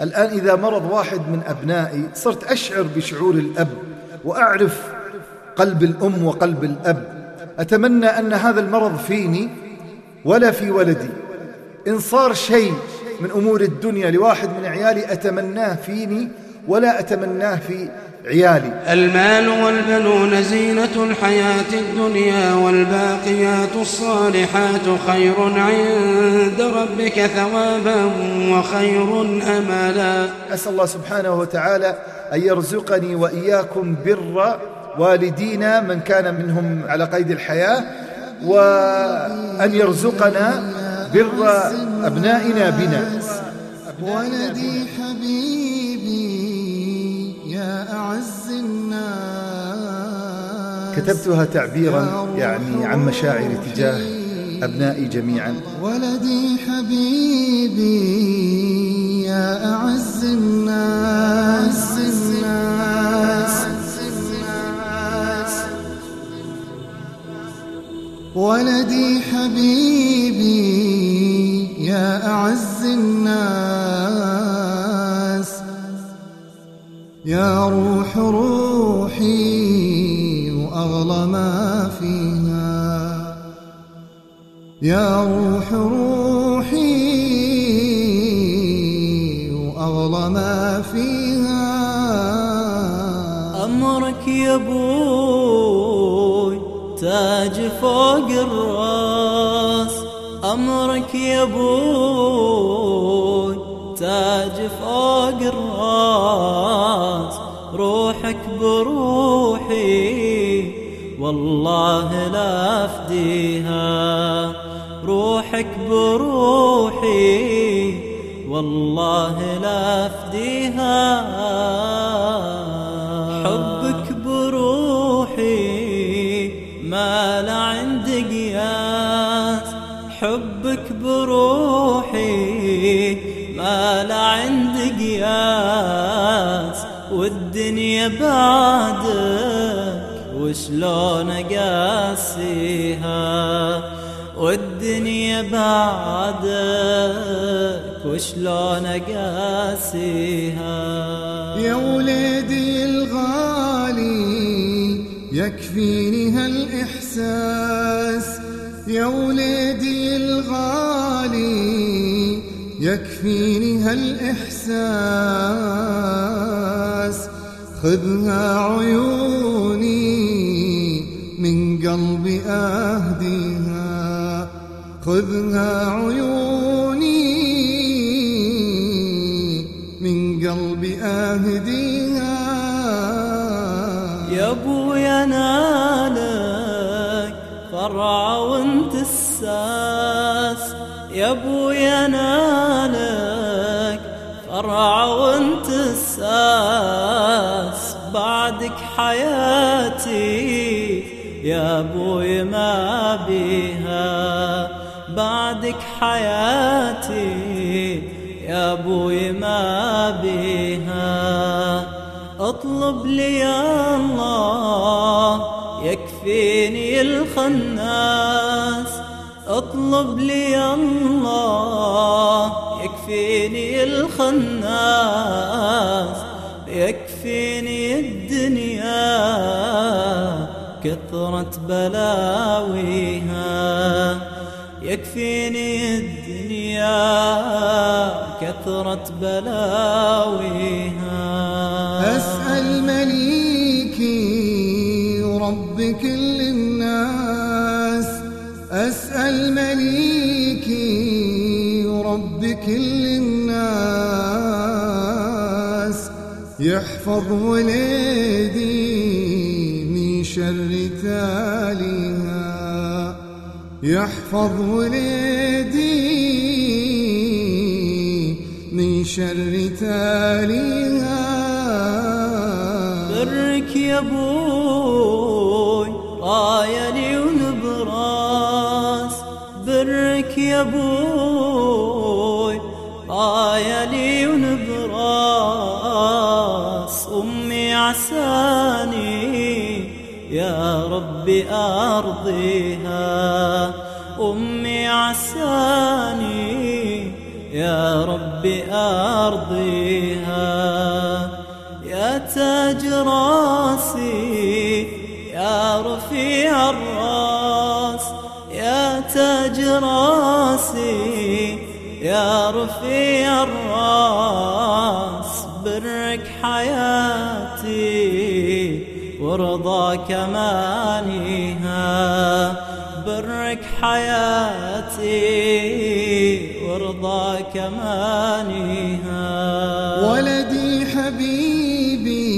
الآن إذا مرض واحد من أبنائي صرت أشعر بشعور الأب وأعرف قلب الأم وقلب الأب. أتمنى أن هذا المرض فيني ولا في ولدي. إن صار شيء من أمور الدنيا لواحد من عيالي أتمناه فيني ولا أتمناه في عيالي. المال والبنون زينة الحياة الدنيا والباقيات الصالحات خير عند ربك ثوابا وخير أملا أسأل الله سبحانه وتعالى أن يرزقني وإياكم بر والدينا من كان منهم على قيد الحياة وأن يرزقنا بر أبنائنا بنا. ولدي حبيبي يا أعز الناس. كتبتها تعبيرا يعني عن مشاعري تجاه أبنائي جميعا. ولدي حبيبي يا أعز الناس. ولدي حبيبي يا روح روحي وأغلى ما فيها. يا روح روحي وأغلى ما فيها. أمرك يا أبوي تاج فوق الراس. أمرك يا أبوي تاج فوق الراس. روحك بروحي والله لا أفديها. روحك بروحي والله لا أفديها. حبك بروحي ما لا عند قياس حبك بروحي ما لا عند قياس والدنيا بعدك وشلون اقاسيها والدنيا بعدك وشلون اقاسيها يا وليدي الغالي يكفيني هالإحساس. يا وليدي الغالي يكفيني هالإحساس خذها عيوني من قلبي أهديها خذها عيوني من قلبي أهديها يا أبويا نالك فرع وانت الساس. يا ابويا نالك فرع وانت الساس. بعدك حياتي يا أبوي ما بيها. بعدك حياتي يا أبوي ما بيها. اطلب لي يا الله يكفيني الخناس. اطلب لي الله يكفيني الخناس يكفيني الدنيا كثرة بلاويها. يكفيني الدنيا كثرة بلاويها. أسأل مليكي ورب كل الناس أسأل مليكي ورب كل الناس يحفظ وليدي من شر تاليها يحفظ وليدي من شر تاليها برك يا أبوي يا أبوي رايلي ونبراس أمي عساني يا ربي أرضيها. أمي عساني يا ربي أرضيها. يا تاج راسي يا رفيع الراس يا تاج راسي. يا رفيع الراس برك حياتي ورضاك مانيها. برك حياتي ورضاك مانيها. ولدي حبيبي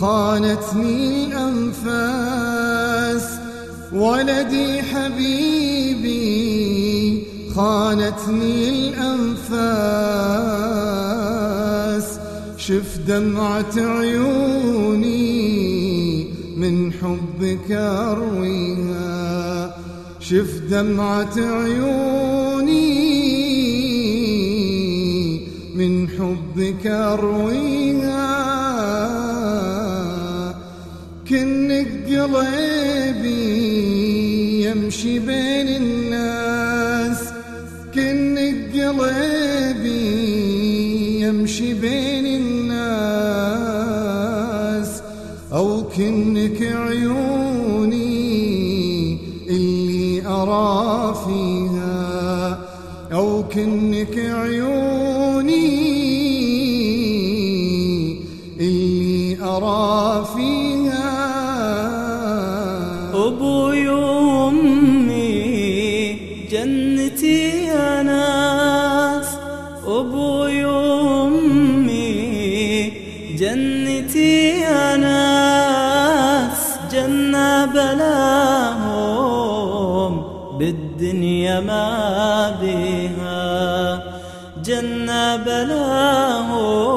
خانتني الأنفاس ولدي حبيبي خانتني الأنفاس. شف دمعة عيوني من حبك أرويها. شف دمعة عيوني من حبك أرويها. كنك قلبي يمشي بين قلبي يمشي بين الناس أو كنك عيوني اللي أرى فيها أو كنك عيوني اللي أرى فيها. يا ناس أبوي وأمي جنتي يا ناس جنة بلاهم بالدنيا ما بيها. جنة بلاهم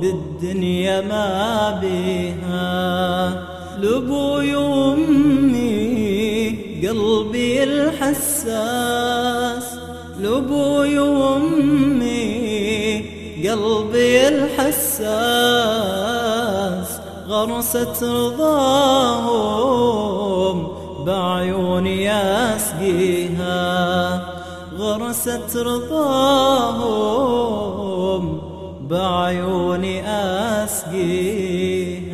بالدنيا ما بيها. لابوي وامي قلبي الحساس لابوي وأمي قلبي الحساس. غرست رضاهم بعيوني اسقيها غرست رضاهم بعيوني اسقيها